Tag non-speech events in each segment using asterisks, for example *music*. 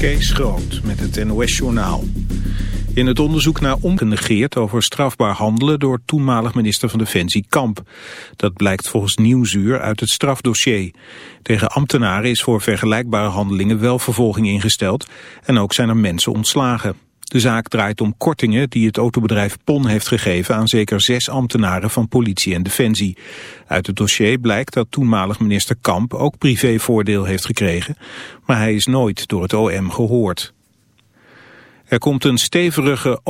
Kees Groot met het NOS-journaal. In het onderzoek naar ongenegeerd over strafbaar handelen door toenmalig minister van Defensie Kamp. Dat blijkt volgens Nieuwsuur uit het strafdossier. Tegen ambtenaren is voor vergelijkbare handelingen wel vervolging ingesteld en ook zijn er mensen ontslagen. De zaak draait om kortingen die het autobedrijf PON heeft gegeven aan zeker zes ambtenaren van politie en defensie. Uit het dossier blijkt dat toenmalig minister Kamp ook privévoordeel heeft gekregen, maar hij is nooit door het OM gehoord. Er komt een stevige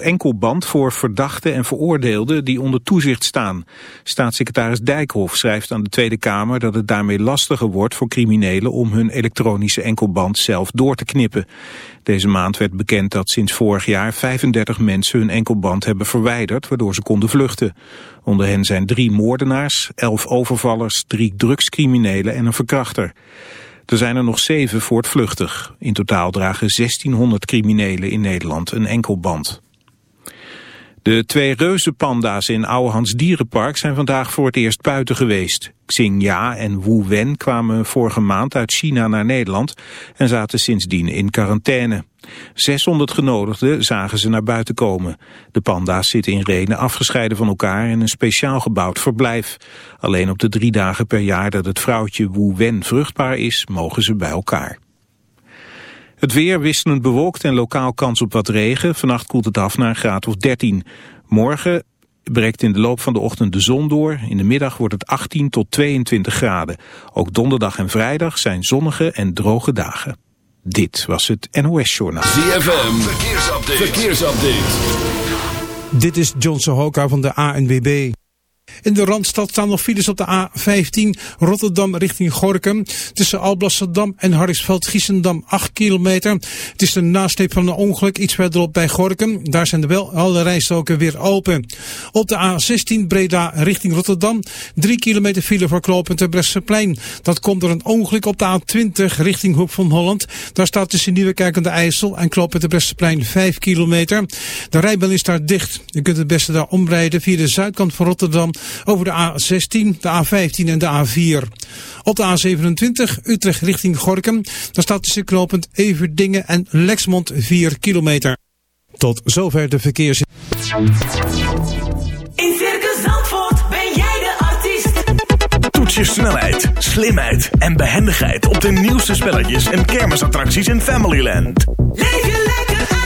enkelband voor verdachten en veroordeelden die onder toezicht staan. Staatssecretaris Dijkhoff schrijft aan de Tweede Kamer dat het daarmee lastiger wordt voor criminelen om hun elektronische enkelband zelf door te knippen. Deze maand werd bekend dat sinds vorig jaar 35 mensen hun enkelband hebben verwijderd, waardoor ze konden vluchten. Onder hen zijn drie moordenaars, elf overvallers, drie drugscriminelen en een verkrachter. Er zijn er nog zeven voortvluchtig. In totaal dragen 1600 criminelen in Nederland een enkelband. De twee reuzenpanda's in Ouwehands Dierenpark zijn vandaag voor het eerst buiten geweest. Xingya en Wu Wen kwamen vorige maand uit China naar Nederland en zaten sindsdien in quarantaine. 600 genodigden zagen ze naar buiten komen. De panda's zitten in Renen afgescheiden van elkaar in een speciaal gebouwd verblijf. Alleen op de drie dagen per jaar dat het vrouwtje Wu Wen vruchtbaar is, mogen ze bij elkaar. Het weer wisselend bewolkt en lokaal kans op wat regen. Vannacht koelt het af naar een graad of 13. Morgen breekt in de loop van de ochtend de zon door. In de middag wordt het 18 tot 22 graden. Ook donderdag en vrijdag zijn zonnige en droge dagen. Dit was het NOS Journaal. ZFM, verkeersupdate. verkeersupdate. Dit is John Sohoka van de ANWB. In de Randstad staan nog files op de A15 Rotterdam richting Gorkum. Tussen Alblasserdam en Harrisveld-Giessendam 8 kilometer. Het is de nasleep van een ongeluk iets verderop bij Gorkum. Daar zijn er wel alle rijstroken weer open. Op de A16 Breda richting Rotterdam. 3 kilometer file voor knooppunt Bresseplein. Dat komt door een ongeluk op de A20 richting Hoek van Holland. Daar staat tussen Nieuwekerk en de IJssel en knooppunt Bresseplein 5 kilometer. De rijbaan is daar dicht. Je kunt het beste daar omrijden via de zuidkant van Rotterdam over de A16, de A15 en de A4. Op de A27 Utrecht richting Gorkum. Daar staat tussen knooppunt Everdingen en Lexmond 4 kilometer. Tot zover de verkeers... In Circus Zandvoort ben jij de artiest. Toets je snelheid, slimheid en behendigheid op de nieuwste spelletjes en kermisattracties in Familyland. Leef je lekker uit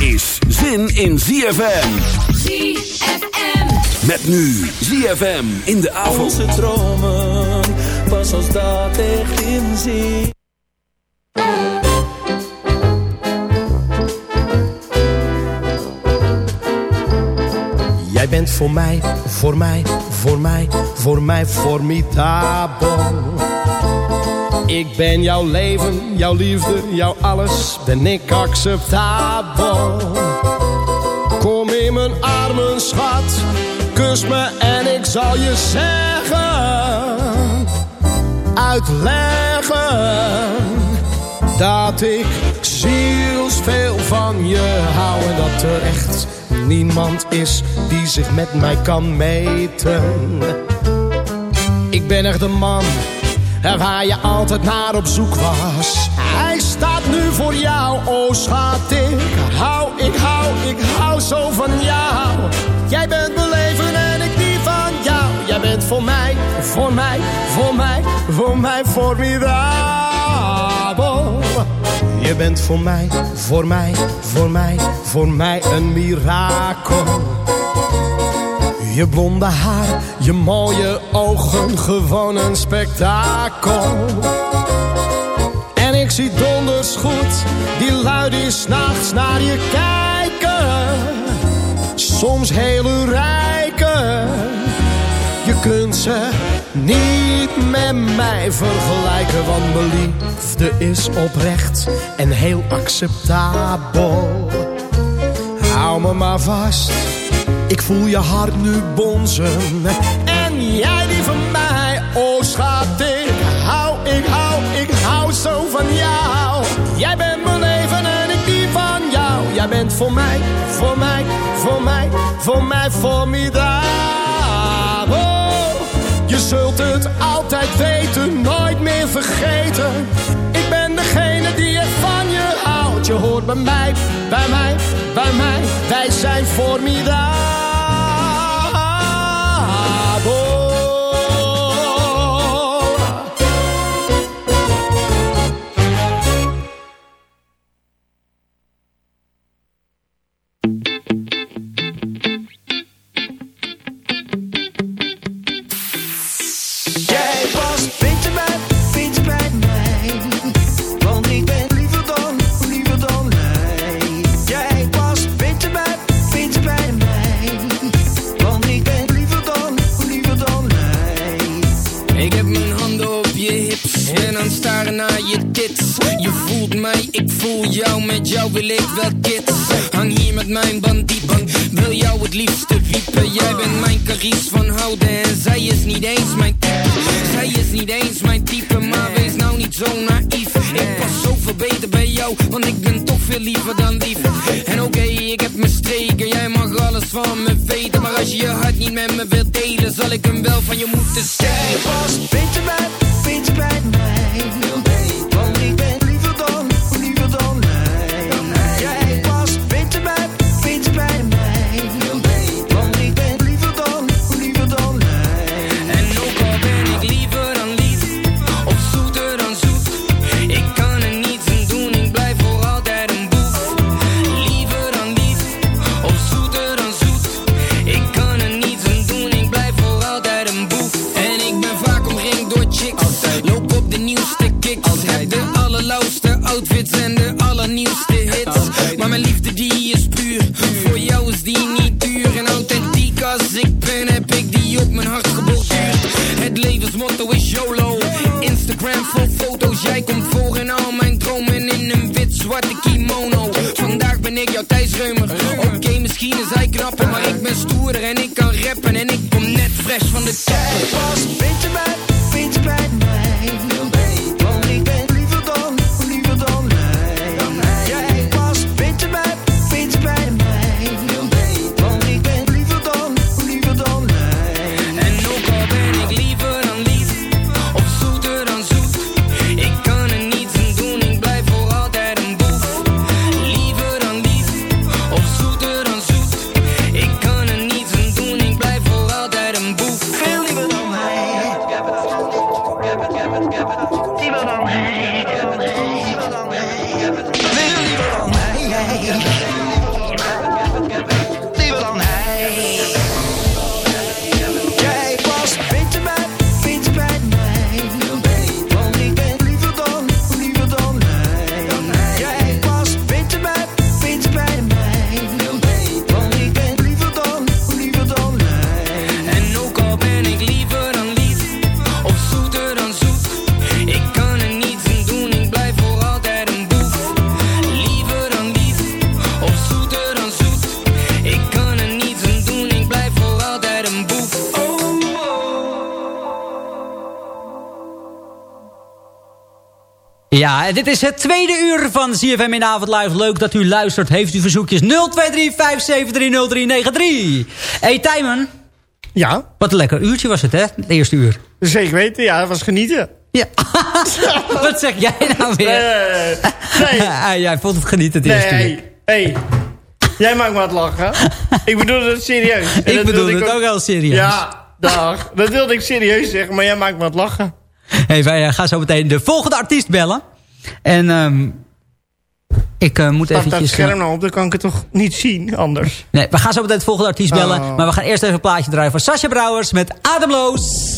is zin in ZFM. ZFM. Met nu ZFM in de avond. Onze dromen, pas als dat echt in zee. Jij bent voor mij, voor mij, voor mij, voor mij formidabel. Ik ben jouw leven, jouw liefde, jouw alles, ben ik acceptabel. Kom in mijn armen, schat, kus me en ik zal je zeggen, uitleggen dat ik zielsveel van je hou. En dat er echt niemand is die zich met mij kan meten. Ik ben echt de man waar je altijd naar op zoek was. Hij staat nu voor jou, oh schat, ik hou, ik hou, ik hou zo van jou. Jij bent mijn leven en ik die van jou. Jij bent voor mij, voor mij, voor mij, voor mij formidabel. Je bent voor mij, voor mij, voor mij, voor mij een mirakel. Je blonde haar, je mooie ogen, gewoon een spektakel. En ik zie donders goed, die lui die s'nachts naar je kijken. Soms hele rijken. Je kunt ze niet met mij vergelijken, want mijn liefde is oprecht en heel acceptabel. Hou me maar vast, ik voel je hart nu bonzen. En jij die van mij, oh schat, ik hou, ik hou, ik hou zo van jou. Jij bent mijn leven en ik die van jou. Jij bent voor mij, voor mij, voor mij, voor mij formidabel. Je zult het altijd weten, nooit meer vergeten. Ik ben degene die er van je. Je hoort bij mij, bij mij, bij mij. Wij zijn formidabel. Liefste wiepen. Jij bent mijn caries van houden en zij is niet eens mijn type. Zij is niet eens mijn type, maar wees nou niet zo naïef. Ik pas zoveel beter bij jou, want ik ben toch veel liever dan lief. En oké, ik heb mijn streken, jij mag alles van me weten. Maar als je je hart niet met me wilt delen, zal ik hem wel van je moeten stelen. beetje bij, beetje bij mij. Instagram vol foto's, jij komt voor in al mijn dromen in een wit zwarte kimono. Vandaag ben ik jouw Thijs Reumer. Oké, misschien is hij knapper, maar ik ben stoerder en ik kan rappen. En ik kom net fresh van de beetje bij, Ja, dit is het tweede uur van CFM in de avond live. Leuk dat u luistert. Heeft u verzoekjes 023 573 0393. Hey Tijmen. Ja, Wat een lekker uurtje was het, hè? Het eerste uur. zeker weten. Ja, dat was genieten. Ja. *laughs* Wat zeg jij nou Nee, weer? nee, nee. *laughs* Ah, jij vond het genieten het nee. eerste uur. Hey, hey. Jij maakt me aan het lachen. Ik bedoel het serieus. En Ik bedoel het ook heel serieus. Ja, dag. Dat wilde ik serieus zeggen, maar jij maakt me aan het lachen. Hey, wij eh, gaan zo meteen de volgende artiest bellen. En ehm ik eh, moet Staat dat eventjes... scherm nou op, dan kan ik het toch niet zien anders. Nee, we gaan zo meteen de volgende artiest bellen. Oh. Maar we gaan eerst even een plaatje draaien van Sascha Brouwers met Ademloos.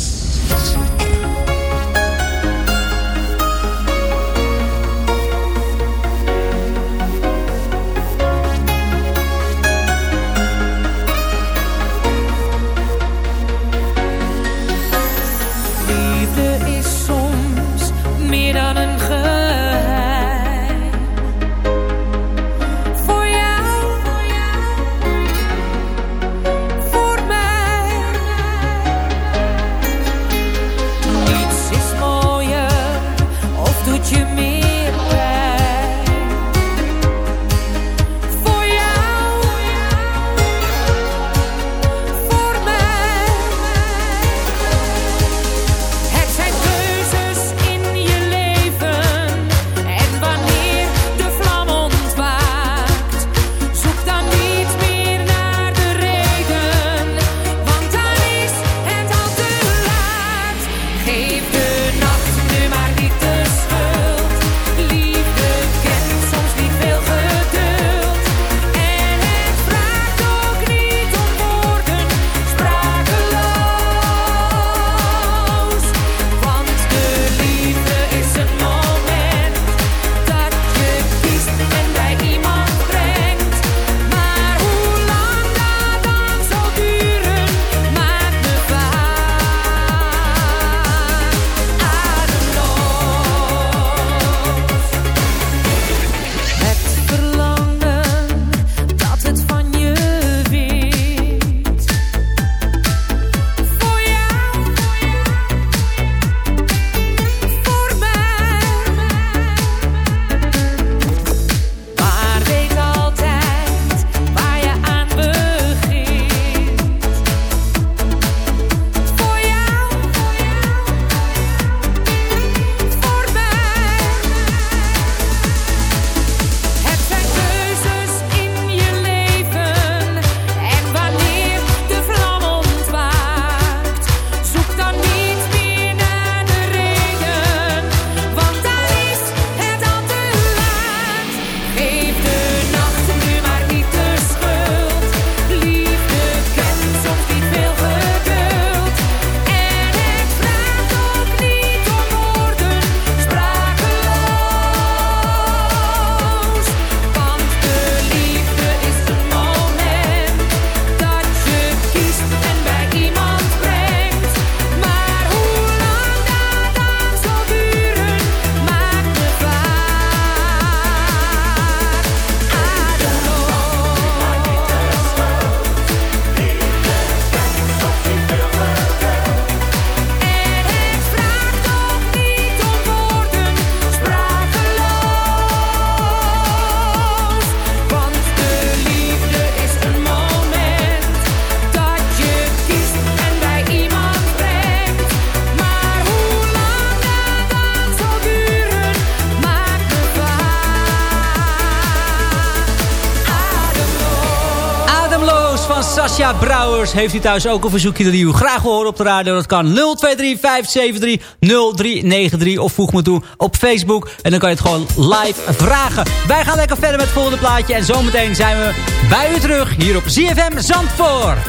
Heeft u thuis ook een verzoekje dat u graag wil horen op de radio? Dat kan 023 573 0393 of voeg me toe op Facebook. En dan kan je het gewoon live vragen. Wij gaan lekker verder met het volgende plaatje. En zometeen zijn we bij u terug hier op ZFM Zandvoort.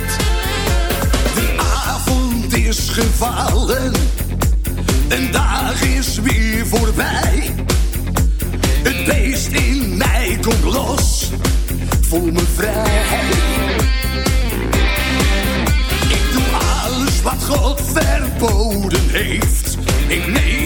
De avond is gevallen, een dag is weer voorbij. Het beest in mij komt los, voel me vrij. God verboden heeft. Ik neem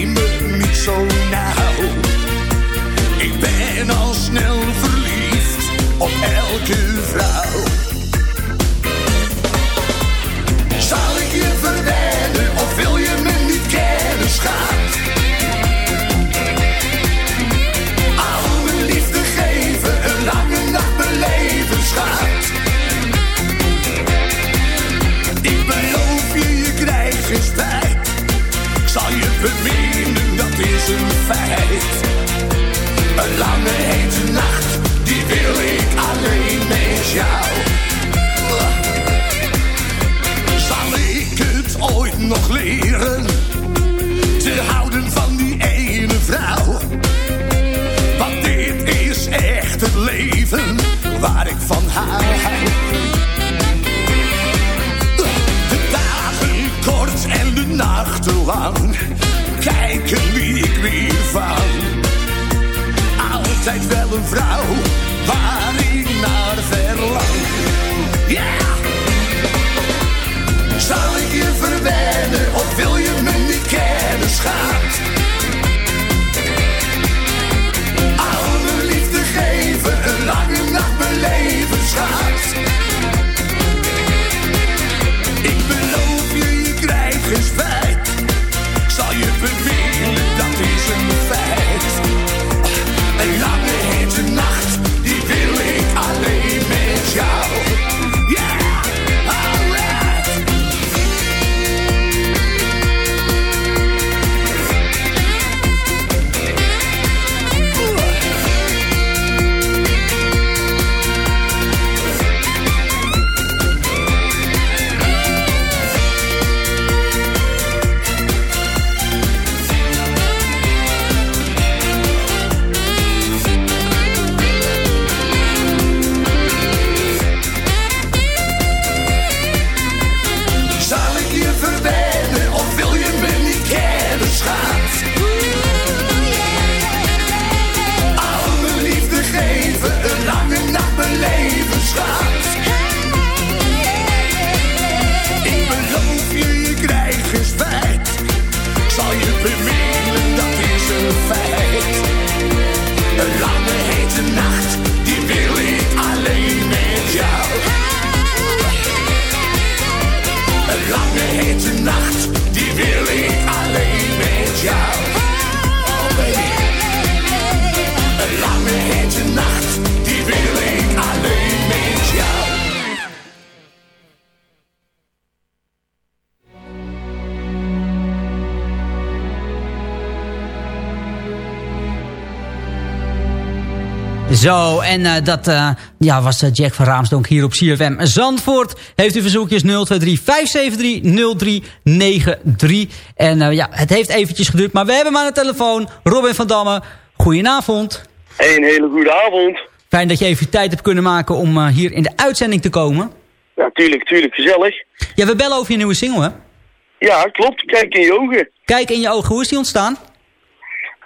lang. Kijken Zo, en eh, dat eh, ja, was eh, Jack van Raamsdonk hier op CFM Zandvoort. Heeft u verzoekjes 023 573 0393. En ja, het heeft eventjes geduurd, maar we hebben hem aan de telefoon. Robin van Damme, goedenavond. Een hele goede avond. Fijn dat je even tijd hebt kunnen maken om hier in de uitzending te komen. Ja, tuurlijk, tuurlijk, gezellig. Ja, we bellen over je nieuwe single, hè? Ja, klopt. Kijk in je ogen. Kijk in je ogen, hoe is die ontstaan?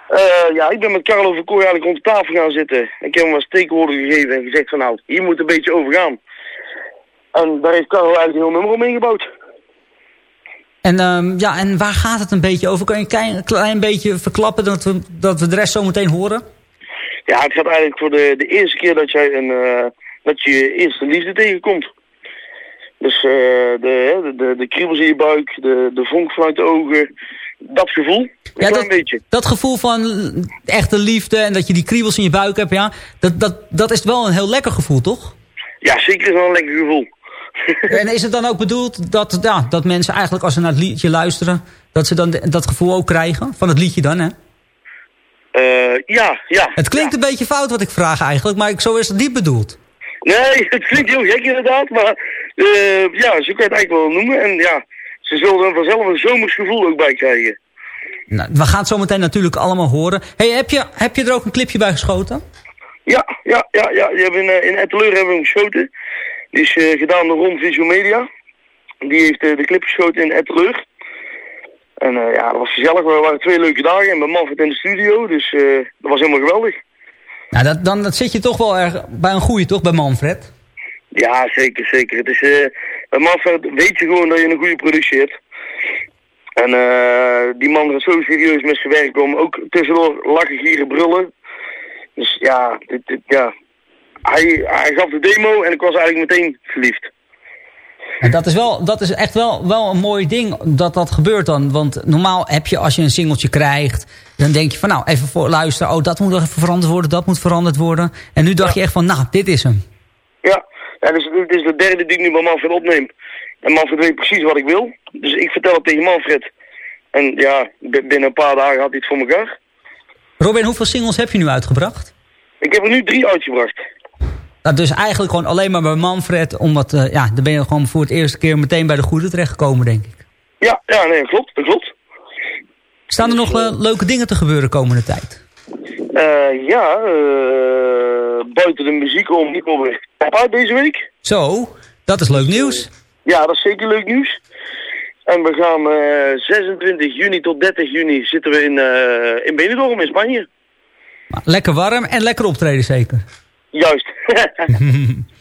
Eh, ja, ik ben met Carlo van Kooi eigenlijk rond de tafel gaan zitten. Ik heb hem wat steekwoorden gegeven en gezegd van nou, hier moet een beetje over gaan. En daar heeft Carlo eigenlijk een heel nummer omheen gebouwd. En, ehm, ja, en waar gaat het een beetje over? Kan je een klein, klein beetje verklappen dat we, dat we de rest zo meteen horen? Ja, het gaat eigenlijk voor de, de eerste keer dat jij een, eh, dat je je eerste liefde tegenkomt. Dus eh, de, de, de kriebels in je buik, de, de vonk vanuit de ogen, dat gevoel, een klein dat, beetje. dat gevoel van echte liefde en dat je die kriebels in je buik hebt, ja, dat, dat, dat is wel een heel lekker gevoel, toch? Ja, zeker is wel een lekker gevoel. en is het dan ook bedoeld dat, ja, dat mensen eigenlijk als ze naar het liedje luisteren, dat ze dan dat gevoel ook krijgen? Van het liedje dan, hè? Eh, ja, ja. Het klinkt een beetje fout wat ik vraag eigenlijk, maar ik, zo is het niet bedoeld. Nee, *laughs* het klinkt heel gek inderdaad, maar eh, ja, zo kan je het eigenlijk wel noemen. En ja, ze zullen er vanzelf een zomers gevoel ook bij krijgen. Nou, we gaan het zo meteen natuurlijk allemaal horen. Hey, heb, je, heb je er ook een clipje bij geschoten? Ja, ja, ja, ja. Die hebben in, eh, in Etteleur hebben we hem geschoten. Die is eh, gedaan door Ron Visual Media. Die heeft eh, de clip geschoten in Etteleur. En ja, dat was gezellig. We waren twee leuke dagen en met Manfred in de studio. Dus dat was helemaal geweldig. Nou, dat, dan dat zit je toch wel erg bij een goeie, toch? Bij Manfred? Ja, zeker, zeker. Het is, eh bij weet je gewoon dat je een goede productie hebt. En eh die man gaat zo serieus met zijn werk om. Ook tussendoor lachen, gieren, brullen. Dus ja, dit, dit, ja. Hij, hij gaf de demo en ik was eigenlijk meteen verliefd. En dat is, wel, dat is echt wel, wel een mooi ding dat dat gebeurt dan. Want normaal heb je als je een singeltje krijgt... dan denk je van nou, even voor luisteren. Oh, dat moet nog even veranderd worden, dat moet veranderd worden. En nu dacht je echt van nou, dit is hem. Ja, ja dus dit is de derde die ik nu bij Manfred opneem. En Manfred weet precies wat ik wil. Dus ik vertel het tegen Manfred. En ja, binnen een paar dagen had hij het voor elkaar. Robin, hoeveel singles heb je nu uitgebracht? Ik heb er nu drie uitgebracht. Nou, dus eigenlijk gewoon alleen maar bij Manfred. Omdat, eh, ja, dan ben je gewoon voor het eerste keer meteen bij de goede terechtgekomen, denk ik. Ja, ja, nee, klopt, dat klopt. Staan er nog eh, leuke dingen te gebeuren komende tijd? Eh, ja, eh, buiten de muziek om ik alweer uit deze week. Zo, dat is leuk nieuws. Ja, dat is zeker leuk nieuws. En we gaan eh 26 juni tot 30 juni zitten we in, eh in Benidorm in Spanje. Lekker warm en lekker optreden zeker. Juist. *laughs* *laughs*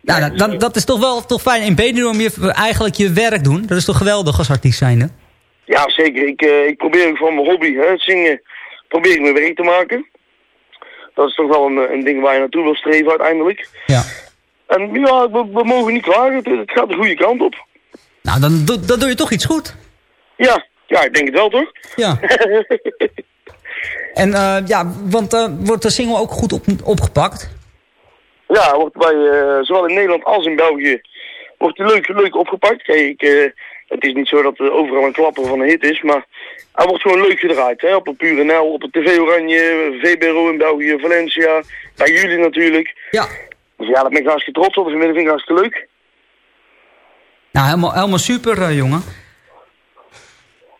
Nou, dat, dat, dat is toch wel toch fijn. In Benidorm je eigenlijk je werk doen. Dat is toch geweldig als artiest zijnde? ja, zeker. Ik, eh, ik probeer van mijn hobby, hè, het zingen, probeer ik mijn werk te maken. Dat is toch wel een, een ding waar je naartoe wil streven uiteindelijk. Ja. En ja, we, we mogen niet klagen. Het, het gaat de goede kant op. Nou, dan, do- dan doe je toch iets goed. Ja, ja, ik denk het wel toch? Ja. *laughs* En eh, ja, want eh, wordt de single ook goed op, opgepakt? Ja, wordt bij, eh, zowel in Nederland als in België wordt hij leuk, leuk opgepakt. Kijk, eh, het is niet zo dat er overal een klapper van een hit is, maar hij wordt gewoon leuk gedraaid. Hè? Op het Pure NL, op het TV Oranje, VBRO in België, Valencia, bij jullie natuurlijk. Ja. Dus ja, daar ben ik hartstikke trots op. Dus dat vind ik hartstikke leuk. Nou, helemaal, helemaal super, eh, jongen.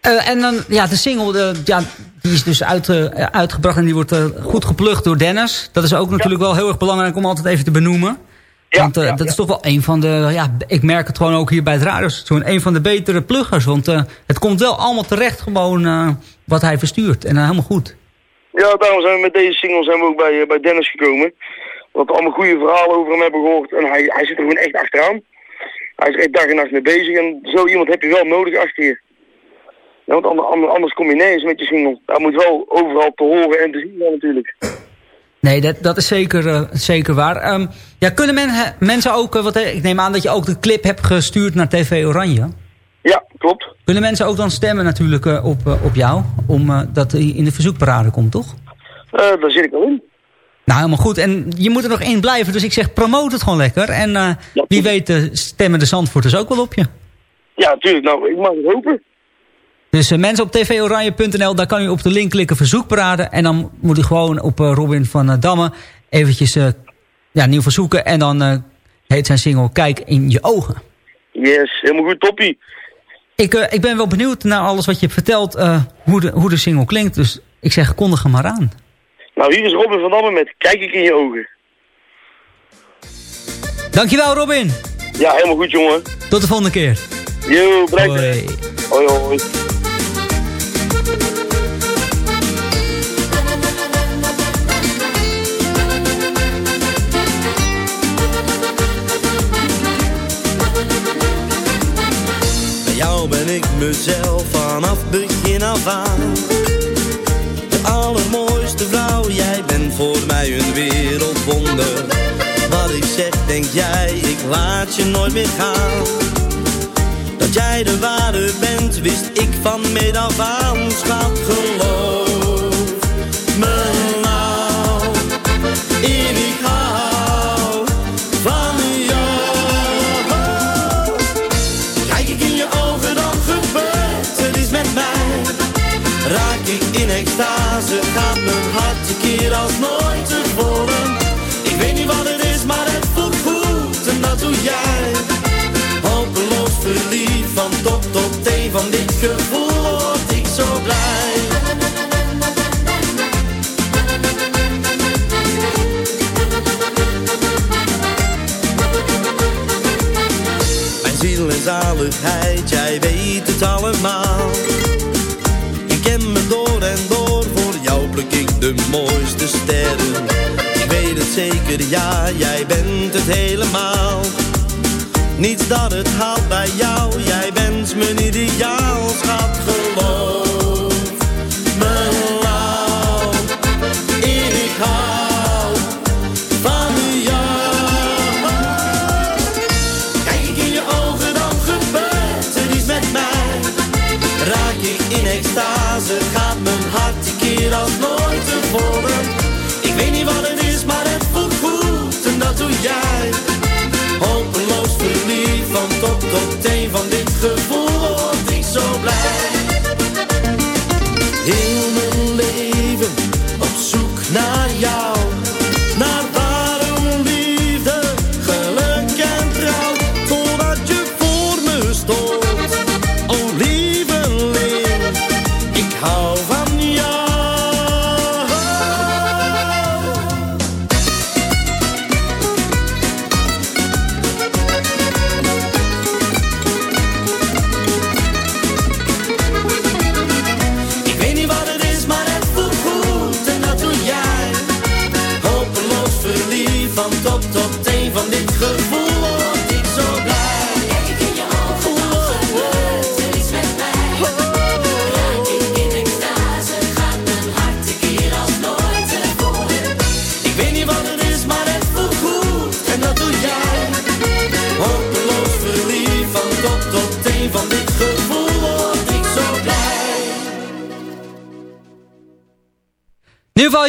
Eh, en dan, ja, de single, de, ja, die is dus uit, eh, uitgebracht en die wordt goed geplukt door Dennis. Dat is ook natuurlijk wel heel erg belangrijk om altijd even te benoemen. Want eh, dat is toch wel een van de, ja, ik merk het gewoon ook hier bij het radiostation, een van de betere pluggers. Want eh, het komt wel allemaal terecht gewoon eh, wat hij verstuurt. En helemaal goed. Ja, daarom zijn we met deze single zijn we ook bij, bij Dennis gekomen. Want we allemaal goede verhalen over hem hebben gehoord. En hij, hij zit er gewoon echt achteraan. Hij is er echt dag en nacht mee bezig. En zo iemand heb je wel nodig achter je. Ja, want ander- ander- anders kom je nergens met je single. Hij moet wel overal te horen en te zien zijn natuurlijk. Nee, dat, dat is zeker, eh, zeker waar. Ehm, ja, kunnen men, he- mensen ook, eh, wat, ik neem aan dat je ook de clip hebt gestuurd naar TV Oranje. Ja, klopt. Kunnen mensen ook dan stemmen natuurlijk eh, op, op jou, om eh, dat hij in de verzoekparade komt, toch? Daar zit ik al in. Nou, helemaal goed. En je moet er nog in blijven, dus ik zeg promote het gewoon lekker. En wie weet stemmen de Zandvoorters ook wel op je. Ja, natuurlijk. Nou, ik mag het hopen. Dus eh, mensen op tvoranje.nl, daar kan u op de link klikken verzoekparade. En dan moet u gewoon op eh, Robin van eh, Damme eventjes ja, nieuw verzoeken. En dan heet zijn single Kijk in je ogen. Yes, helemaal goed, toppie. Ik, ik ben wel benieuwd naar alles wat je hebt verteld, hoe, de, hoe de single klinkt. Dus ik zeg, kondig hem maar aan. Nou, hier is Robin van Damme met Kijk ik in je ogen. Dankjewel Robin. Ja, helemaal goed, jongen. Tot de volgende keer. Yo, bedankt. Hoi. Hoi, hoi. Ik mezelf vanaf begin af aan. De allermooiste vrouw, jij bent voor mij een wereldwonder. Wat ik zeg, denk jij, ik laat je nooit meer gaan. Dat jij de ware bent, wist ik van meet af aan. Schat, geloof me als nooit tevoren. Ik weet niet wat het is, maar het voelt goed en dat doe jij. Hopeloos verliefd, van top tot teen, van dit gevoel word ik zo blij. Mijn ziel en zaligheid, jij weet het allemaal. De mooiste sterren. Ik weet het zeker, ja, jij bent het helemaal. Niets dat het haalt bij jou, jij bent mijn ideaal, schat, geloof me. En ik hou van jou. Kijk ik in je ogen, dan gebeurt er iets met mij. Raak ik in extase,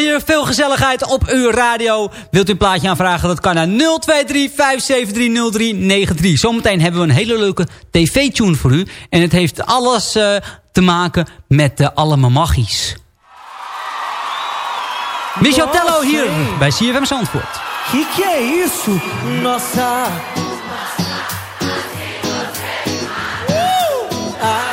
hier veel gezelligheid op uw radio. Wilt u een plaatje aanvragen? Dat kan naar 023-573-0393. Zometeen hebben we een hele leuke tv-tune voor u. En het heeft alles eh, te maken met de allemaal magisch. Michel Tello hier bij CFM Zandvoort. Que que é isso? Nossa. Uh!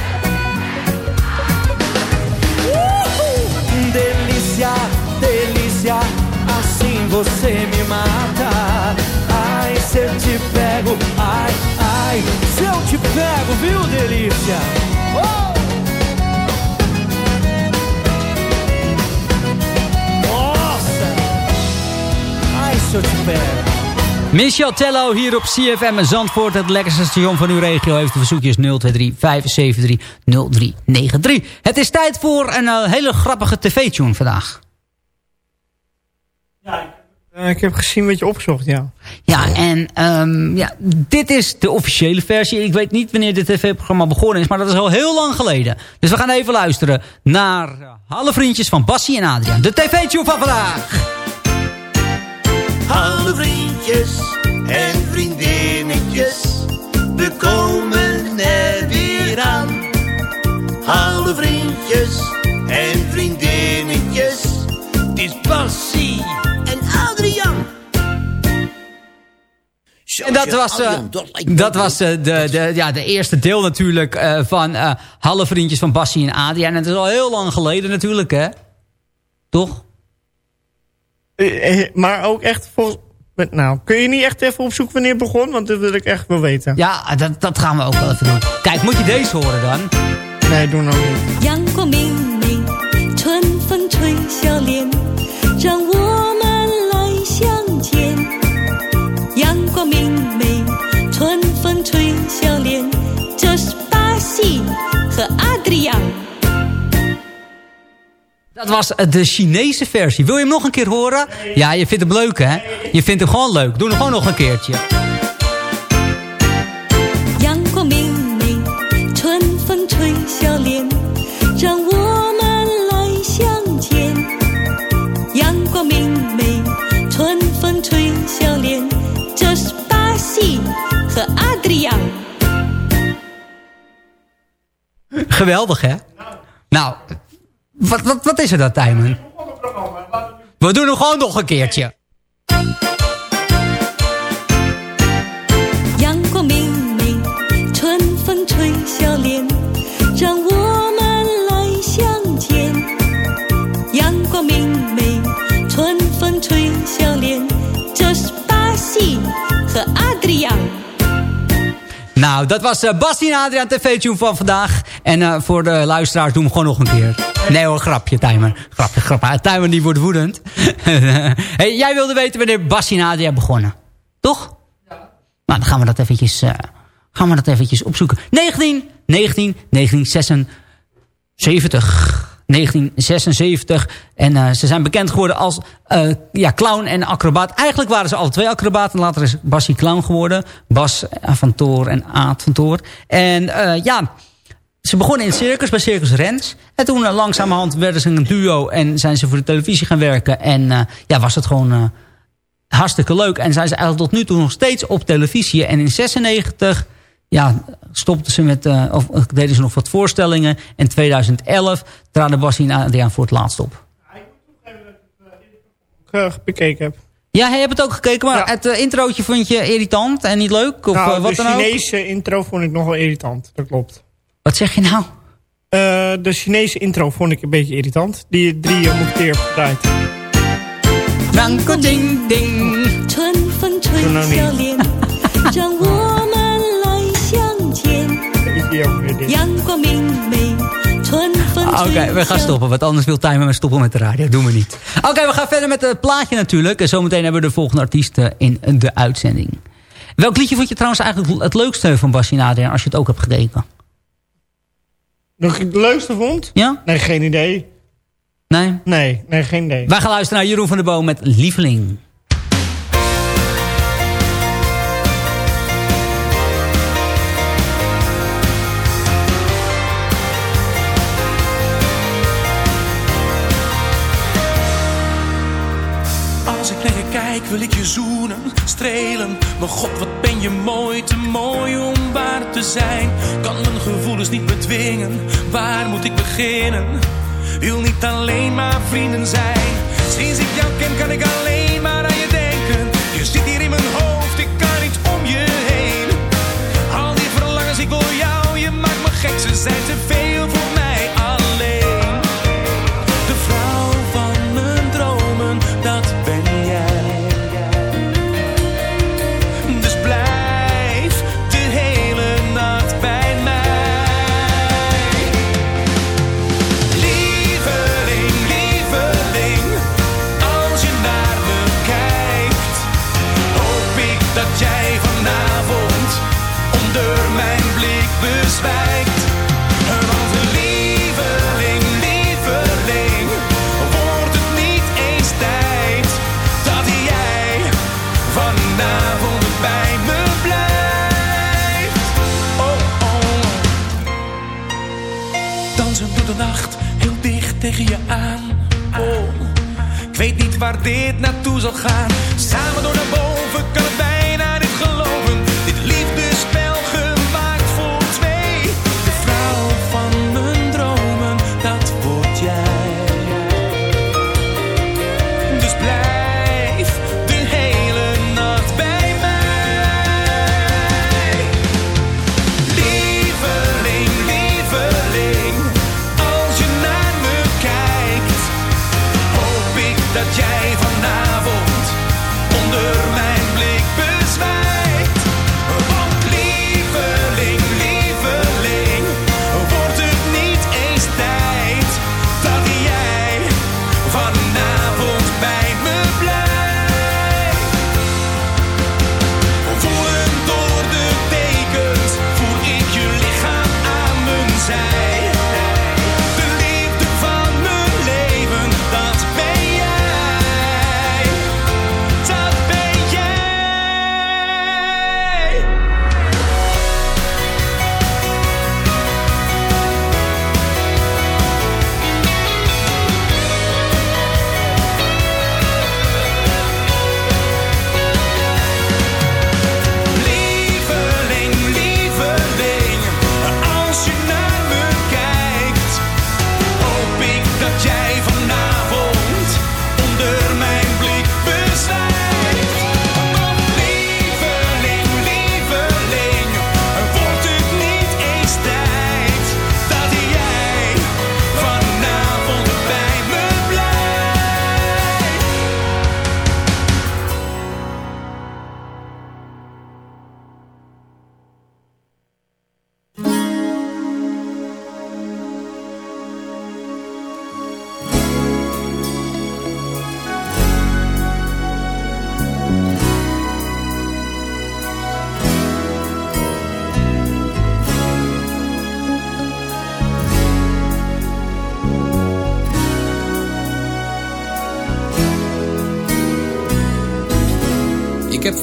Você me mata. Ai, se eu te pego, ai, ai, se eu te pego, viu, delícia? Oh! Nossa! Ai, se eu te pego. Michel Tello hier op CFM Zandvoort. Het lekkerste station van uw regio heeft de verzoekjes 023 573 0393. Het is tijd voor een eh, hele grappige tv-tune vandaag. Eh, ik heb gezien wat je opzocht, ja. Ja, en ehm, ja, dit is de officiële versie. Ik weet niet wanneer dit tv-programma begonnen is, maar dat is al heel lang geleden. Dus we gaan even luisteren naar uh, Alle Vriendjes van Bassie en Adriaan. De tv-tune van vandaag. Alle vriendjes en vriendinnetjes, we komen er weer aan. Alle vriendjes en vriendinnetjes, het is Bassie En dat was, eh, dat was eh, de, de, ja, de eerste deel natuurlijk eh, van eh Halle Vriendjes van Bassie en Adriaan. En het is al heel lang geleden natuurlijk, hè? Toch? Eh, eh, Maar ook echt voor... Nou, kun je niet echt even opzoeken wanneer het begon? Want dat wil ik echt wel weten. Ja, dat, dat gaan we ook wel even doen. Kijk, moet je deze horen dan? Nee, doe nou niet. Dat was eh, de Chinese versie. Wil je hem nog een keer horen? Ja, je vindt hem leuk, hè? Je vindt hem gewoon leuk. Doe hem gewoon nog een keertje. Geweldig, hè? Nou, wat, wat, wat is er dan, Tijmen? We doen hem gewoon nog een keertje. Nou, dat was uh, Bastien Adriaan TV-tune van vandaag. En eh, voor de luisteraars doen we gewoon nog een keer. Nee hoor, grapje, Timer. Grapje, grapje. Timer die wordt woedend. *laughs* hey, jij wilde weten wanneer Bastien Adriaan begonnen. Toch? Ja. Nou, dan gaan we dat eventjes, eh, gaan we dat eventjes opzoeken. 19, 19, 1976. 1976. En uh, ze zijn bekend geworden als uh, ja, clown en acrobaat. Eigenlijk waren ze alle twee acrobaten. Later is Bassie clown geworden. Bas van Toor en Aad van Toor. En ja, ze begonnen in het circus, bij Circus Rens. En toen langzamerhand werden ze een duo en zijn ze voor de televisie gaan werken. En ja, was het gewoon hartstikke leuk. En zijn ze eigenlijk tot nu toe nog steeds op televisie. En in 96 ja, stopten ze met, uh, of deden ze nog wat voorstellingen. In 2011 traden Bassie en Adriaan voor het laatst op. Ik uh, bekeken heb. Ja, je hebt het ook gekeken, maar ja. het uh, introotje vond je irritant en niet leuk? Of nou, wat de dan Chinese ook? intro vond ik nog wel irritant, dat klopt. Wat zeg je nou? de Chinese intro vond ik een beetje irritant. Die drie uh, moet keer gedraaid. Ranko ding ding. 春风吹笑脸，让我 Oké, okay, we gaan stoppen, want anders wil Timer maar stoppen met de radio. Doen we niet. Oké, okay, we gaan verder met het plaatje natuurlijk. En zometeen hebben we de volgende artiesten in de uitzending. Welk liedje vond je trouwens eigenlijk het leukste van Bassie Adriaan, als je het ook hebt gekeken? Nog het leukste vond? Ja? Nee, geen idee. Nee? Nee, nee, geen idee. Wij gaan luisteren naar Jeroen van der Boom met Lieveling. Kijk wil ik je zoenen, strelen. Maar god, wat ben je mooi, te mooi om waar te zijn. Kan mijn gevoelens niet bedwingen, waar moet ik beginnen? Wil niet alleen maar vrienden zijn. Sinds ik jou ken kan ik alleen maar aan je denken. Je zit hier in mijn hoofd, ik kan niet om je heen. Al die verlangens, ik wil jou, je maakt me gek. Ze zijn te veel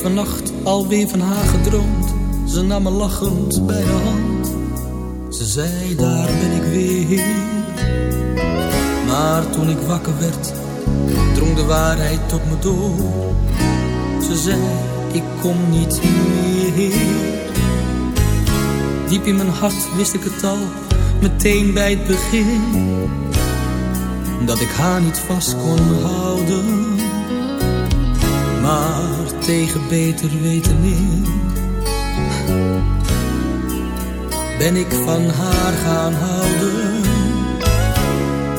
vannacht alweer van haar gedroomd. Ze nam me lachend bij de hand. Ze zei, daar ben ik weer. Maar toen ik wakker werd, drong de waarheid tot me door. Ze zei, ik kom niet meer. Diep in mijn hart wist ik het al, meteen bij het begin. Dat ik haar niet vast kon houden. Maar tegen beter weten in ben ik van haar gaan houden.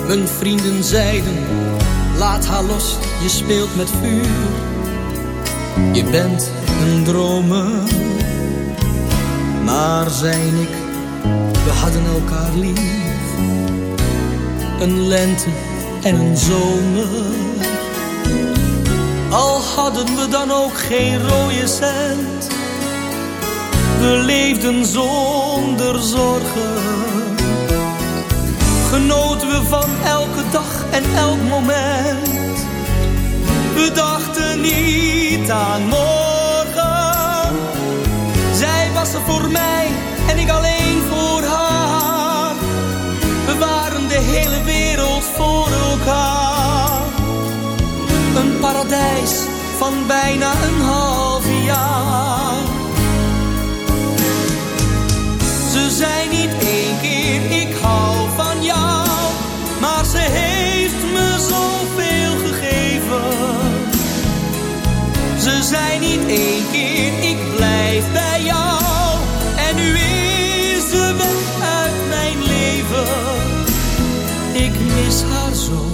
Mijn vrienden zeiden, laat haar los, je speelt met vuur. Je bent een dromer, maar zijn ik, we hadden elkaar lief. Een lente en een zomer. Al hadden we dan ook geen rode cent. We leefden zonder zorgen. Genoten we van elke dag en elk moment. We dachten niet aan morgen. Zij was er voor mij en ik alleen voor haar. We waren de hele wereld voor elkaar. Een paradijs van bijna een half jaar. Ze zei niet één keer ik hou van jou, maar ze heeft me zoveel gegeven. Ze zei niet één keer ik blijf bij jou, en nu is ze weg uit mijn leven. Ik mis haar zo,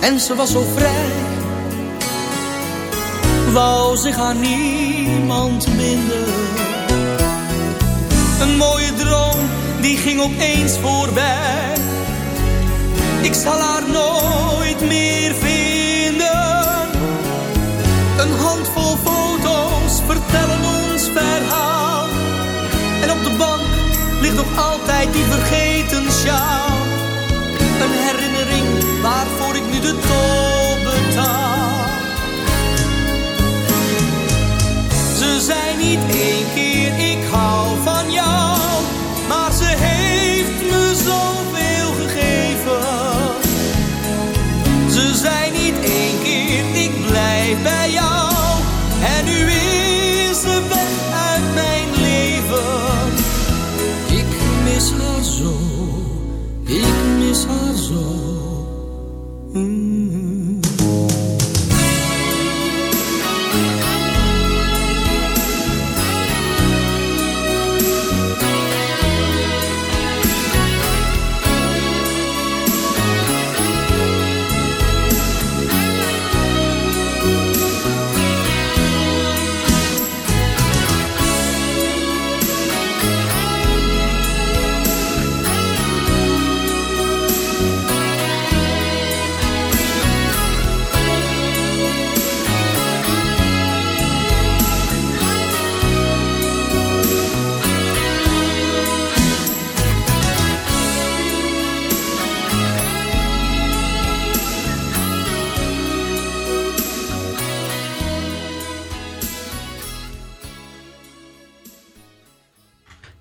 en ze was zo vrij. Wou zich aan niemand binden. Een mooie droom, die ging opeens voorbij. Ik zal haar nooit meer vinden. Een handvol foto's vertellen ons verhaal. En op de bank ligt nog altijd die vergeten sjaal. Een herinnering waarvoor ik nu de tol één keer ik hou van jou, maar ze heeft me zoveel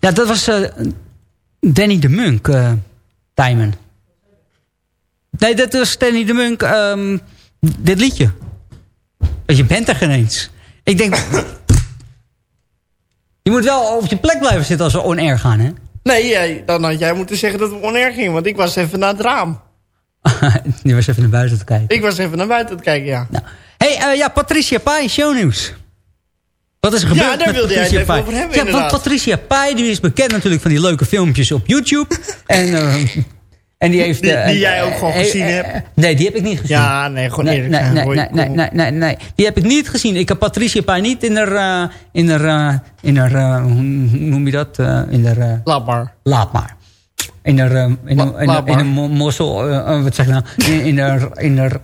Ja, dat was eh, Danny de Munk, eh Tijmen. Nee, dat was Danny de Munk, ehm, dit liedje. Je bent er geen eens. Ik denk... *sniffs* je moet wel op je plek blijven zitten als we on-air gaan, hè? Nee, dan had jij moeten zeggen dat we onair gingen, want ik was even naar het raam. *laughs* Nu was even naar buiten te kijken. Ik was even naar buiten te kijken, ja. hey, eh, ja, Patricia Pai, shownieuws. Wat is er gebeurd Ja, daar met wilde jij het over hebben, Ja, want. Patricia Pai die is bekend natuurlijk van die leuke filmpjes op YouTube. *laughs* en eh, En die heeft... Die- eh, die jij ook gewoon eh, gezien eh, hebt. Nee, die heb ik niet gezien. Ja, nee, gewoon eerlijk nee, nee, nee, nee, nee, nee, nee. Die heb ik niet gezien. Ik heb Patricia Pai niet in haar... in haar, in haar hoe noem je dat? In haar... Laat maar. Laat maar. In haar... in, een- in, in mossel... wat zeg ik nou? In, in haar... In haar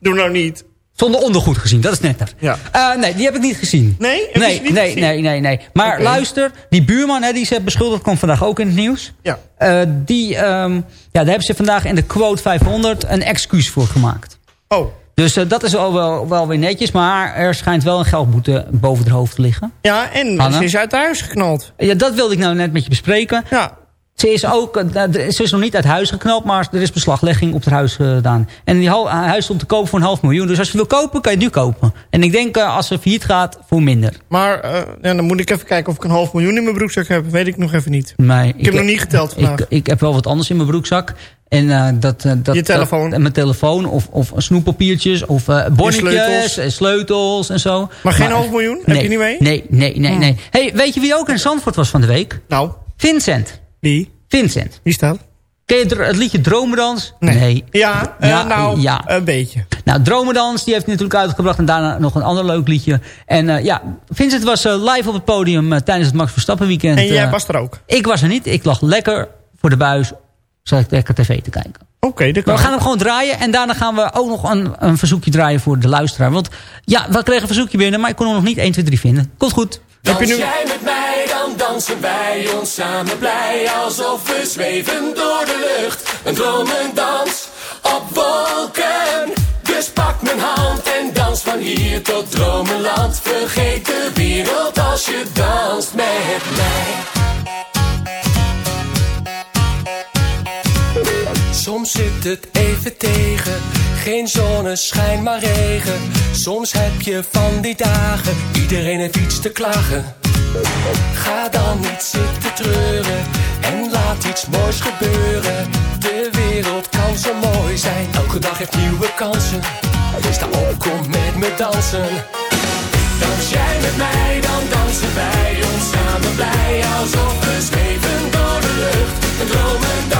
Doe nou niet. Zonder ondergoed gezien, dat is netter. Ja. Eh, nee, die heb ik niet gezien. Nee? Nee, niet nee, gezien? nee, nee, nee. Maar luister, die buurman hè, die ze beschuldigd, kwam vandaag ook in het nieuws. Ja. Eh, die, ehm, ja, daar hebben ze vandaag in de quote 500 een excuus voor gemaakt. Oh. Dus eh, dat is al wel, wel weer netjes, maar er schijnt wel een geldboete boven het hoofd te liggen. Ja, en ze is uit huis geknald. Ja, dat wilde ik nou net met je bespreken. Ja. Ze is, ook, eh, ze is nog niet uit huis geknald, maar er is beslaglegging op het huis eh, gedaan. En die hal- huis stond te kopen voor een half miljoen. Dus als je wil kopen, kan je het nu kopen. En ik denk eh, als ze failliet gaat, voor minder. Maar eh, ja, dan moet ik even kijken of ik een half miljoen in mijn broekzak heb. Weet ik nog even niet. Nee, Ik heb nog niet geteld vandaag. Ik, ik heb wel wat anders in mijn broekzak. En eh, dat, eh, dat, Je telefoon? dat- mijn telefoon of, of snoeppapiertjes of eh bonnetjes sleutels? en sleutels en zo. Maar geen half miljoen? Heb je niet mee? Nee, nee, nee, Hmm. nee. Hey, weet je wie ook in Zandvoort was van de week? Nou? Vincent. Wie? Vincent. Wie staat? Ken je het liedje Dromedans? Nee. Ja, eh, nou, ja. een beetje. Nou, Dromedans, die heeft hij natuurlijk uitgebracht. En daarna nog een ander leuk liedje. En eh, ja, Vincent was eh, live op het podium tijdens het Max Verstappen weekend. En jij was er ook? Ik was er niet. Ik lag lekker voor de buis. Zat ik lekker tv te kijken. Oké, dat Maar kan. we gaan hem gewoon draaien. En daarna gaan we ook nog een, een verzoekje draaien voor de luisteraar. Want ja, we kregen een verzoekje binnen. Maar ik kon er nog niet 1, 2, 3 vinden. Komt goed. Dans jij met mij, dan dansen wij ons samen blij. Alsof we zweven door de lucht. Een dromendans op wolken. Dus pak mijn hand en dans van hier tot dromenland. Vergeet de wereld als je danst met mij. Soms zit het even tegen, geen zonneschijn maar regen. Soms heb je van die dagen, iedereen heeft iets te klagen. Ga dan niet zitten treuren en laat iets moois gebeuren. De wereld kan zo mooi zijn, elke dag heeft nieuwe kansen. Sta op, kom met me dansen. Dans jij met mij, dan dansen wij ons samen blij. Alsof we zweven door de lucht, een dromendans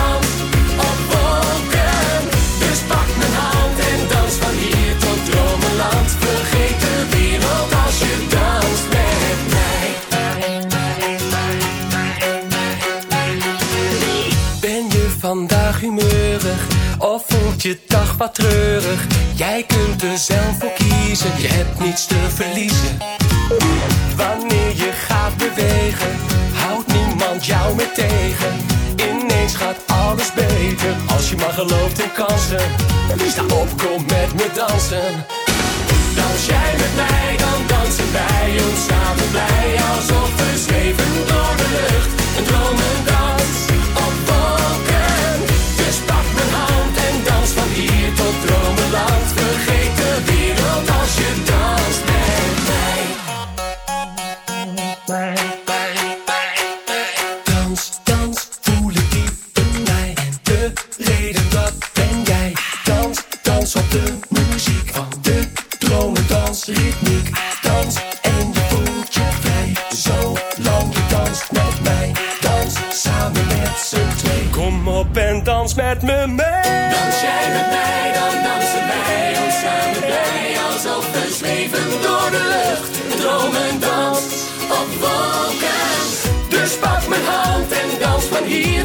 je dag wat treurig? Jij kunt er zelf voor kiezen, je hebt niets te verliezen. Wanneer je gaat bewegen, houdt niemand jou meer tegen. Ineens gaat alles beter, als je maar gelooft in kansen. Sta op, kom met me dansen. Dans jij met mij, dan dansen wij ons samen blij. Alsof we zweven door de lucht, een dromendans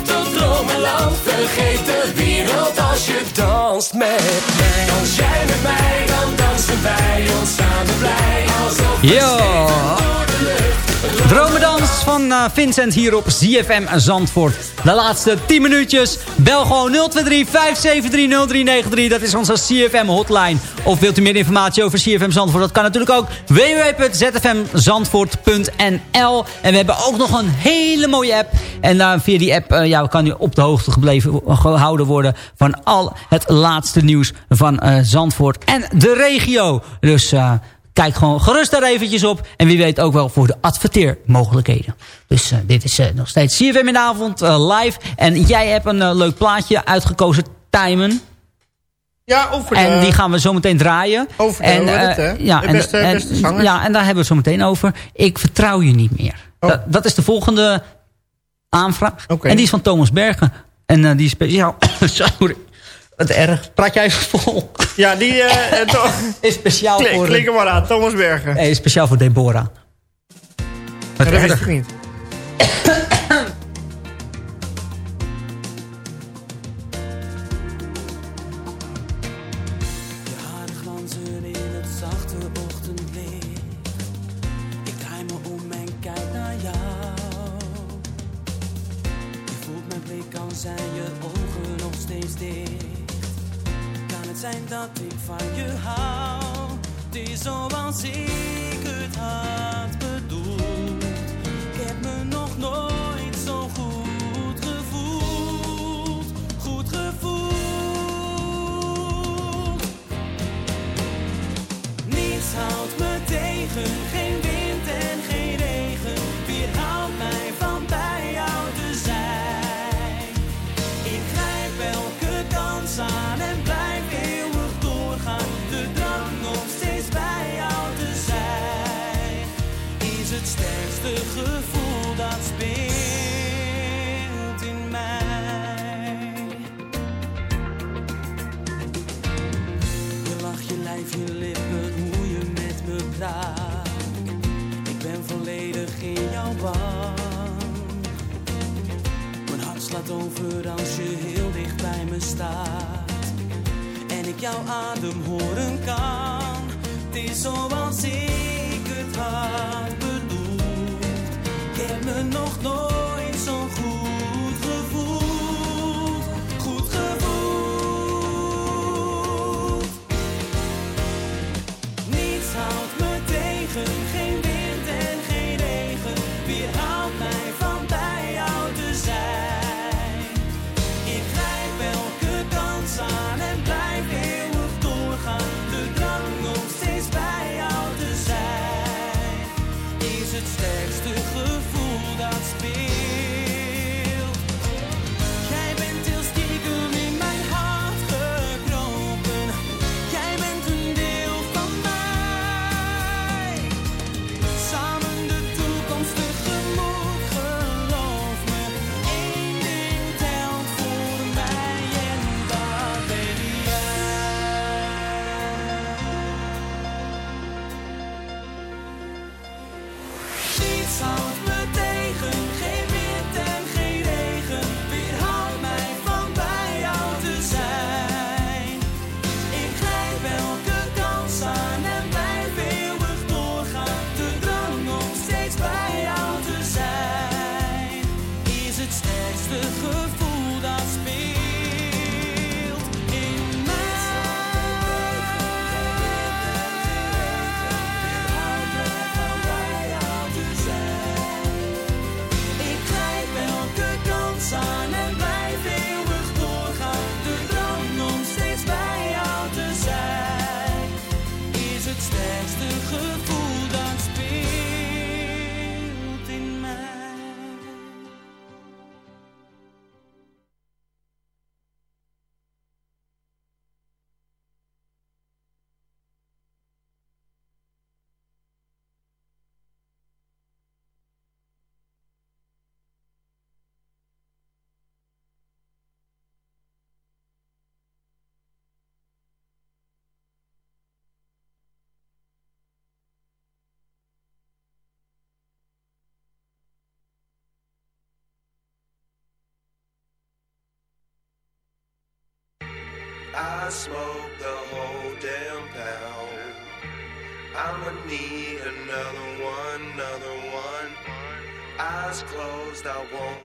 tot dromenland. Vergeet de wereld als je danst met mij. Dans jij met mij, dan dansen wij ons samen blij. Alsof we Yo. zweven door de lucht. Dromedans eh, Vincent hier op ZFM Zandvoort. De laatste 10 minuutjes. Bel gewoon 023 573 0393. Dat is onze CFM hotline. Of wilt u meer informatie over CFM Zandvoort? Dat kan natuurlijk ook. www.zfmzandvoort.nl En we hebben ook nog een hele mooie app. En daar via die app eh, ja, kan u op de hoogte gebleven, gehouden worden... van al het laatste nieuws van eh, Zandvoort en de regio. Dus... Kijk gewoon gerust daar eventjes op. En wie weet ook wel voor de adverteermogelijkheden. Dus eh, dit is eh, nog steeds CFM in de avond, eh, live. En jij hebt een leuk plaatje uitgekozen, Timen. Ja, over En die gaan we zo meteen draaien. Over de, en, het, hè? Ja, beste, en. Ja, en daar hebben we het zo meteen over. Ik vertrouw je niet meer. Oh. Dat, is de volgende aanvraag. En die is van Thomas Bergen. En die is speciaal... *coughs* Sorry. Het erg. Praat jij vol? Ja, die *laughs* uh, is speciaal voor... Klik hem maar aan, Thomas Bergen. Nee, speciaal voor Deborah. Wat dat erg. weet. see. I smoke the whole damn pound. I'ma need another one, another one. Eyes closed, I won't.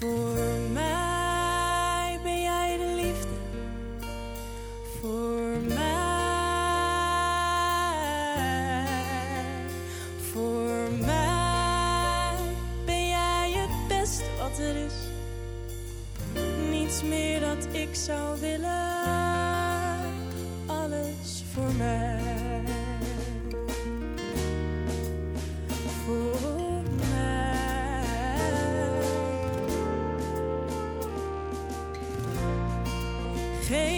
Voor mij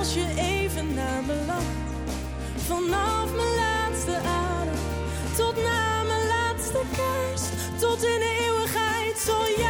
als je even naar me lacht. Vanaf mijn laatste adem tot na mijn laatste kerst. Tot in de eeuwigheid zal jij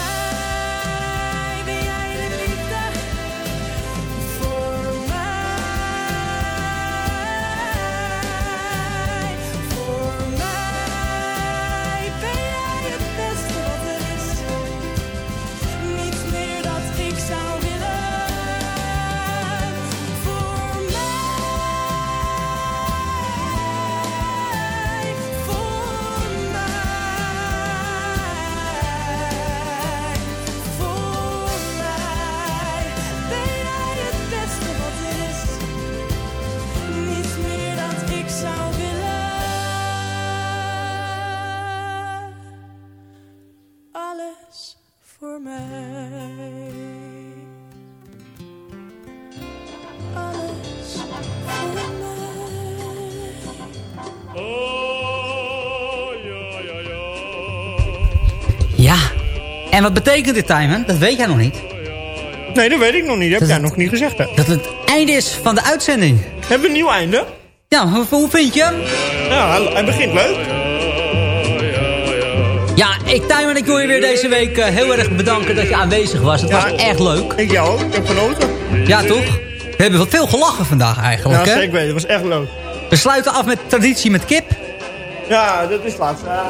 En wat betekent dit, Timon? Dat weet jij nog niet. Nee, dat weet ik nog niet. Dat heb jij nog niet gezegd. Hè? Dat het einde is van de uitzending. Hebben we een nieuw einde? Ja, hoe, hoe vind je hem? Ja, hij, begint leuk. Ja, ik, Timon, ik wil je weer deze week eh, heel erg bedanken dat je aanwezig was. Het Ja, was echt leuk. Ik jou ook. Ik heb genoten. Ja, toch? We hebben veel gelachen vandaag eigenlijk, Ja, hè? zeker weten. Het was echt leuk. We sluiten af met traditie met kip. Ja, dat is laatst. Ja.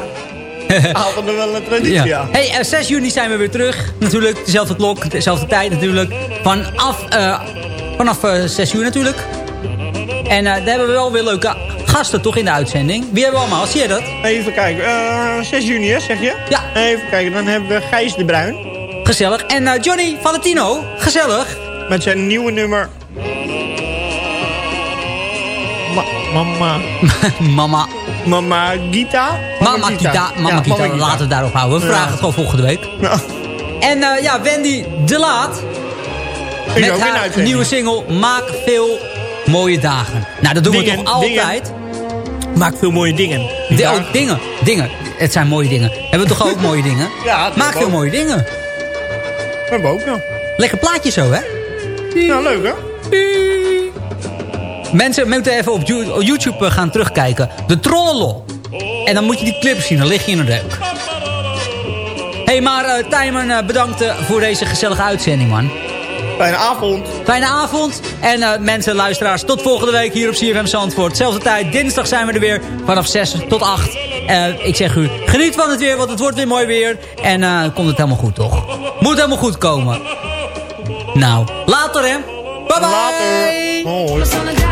*laughs* Hadden we wel een traditie, ja. Hey, eh, 6 juni zijn we weer terug. Natuurlijk, dezelfde klok, dezelfde tijd natuurlijk. Vanaf, eh vanaf eh 6 uur natuurlijk. En eh, daar hebben we wel weer leuke gasten toch in de uitzending. Wie hebben we allemaal? Zie je dat? Even kijken. eh 6 juni, hè, zeg je? Ja. Even kijken. Dan hebben we Gijs de Bruin. Gezellig. En eh, Johnny Valentino. Gezellig. Met zijn nieuwe nummer. Ma mama. *laughs* mama. Mama Gita. Mama Kita. Mama Ja, Kita. Laten we het daarop houden. We vragen het gewoon volgende week. En eh, ja, Wendy De Laat. Met ook haar nieuwe single Maak veel mooie dagen. Nou, dat doen we toch altijd? Maak veel mooie dingen. De, oh, dingen. Dingen. Het zijn mooie dingen. Hebben we toch ook *laughs* mooie dingen? Ja, dat Maak veel we mooie dingen. We hebben ook nog. Lekker plaatje zo, hè? Nou, leuk hè? Mensen moeten even op YouTube eh, gaan terugkijken. De trollenlol. En dan moet je die clip zien, dan lig je in een deuk. hey, maar uh, Tijmen, eh, bedankt voor deze gezellige uitzending, man. Fijne avond. Fijne avond. En mensen, luisteraars, tot volgende week hier op CFM Zandvoort. Zelfde tijd, dinsdag zijn we er weer vanaf 6 tot 8. ik zeg u, geniet van het weer, want het wordt weer mooi weer. En komt het helemaal goed, toch? Moet helemaal goed komen. Nou, later hè. Bye bye. Later.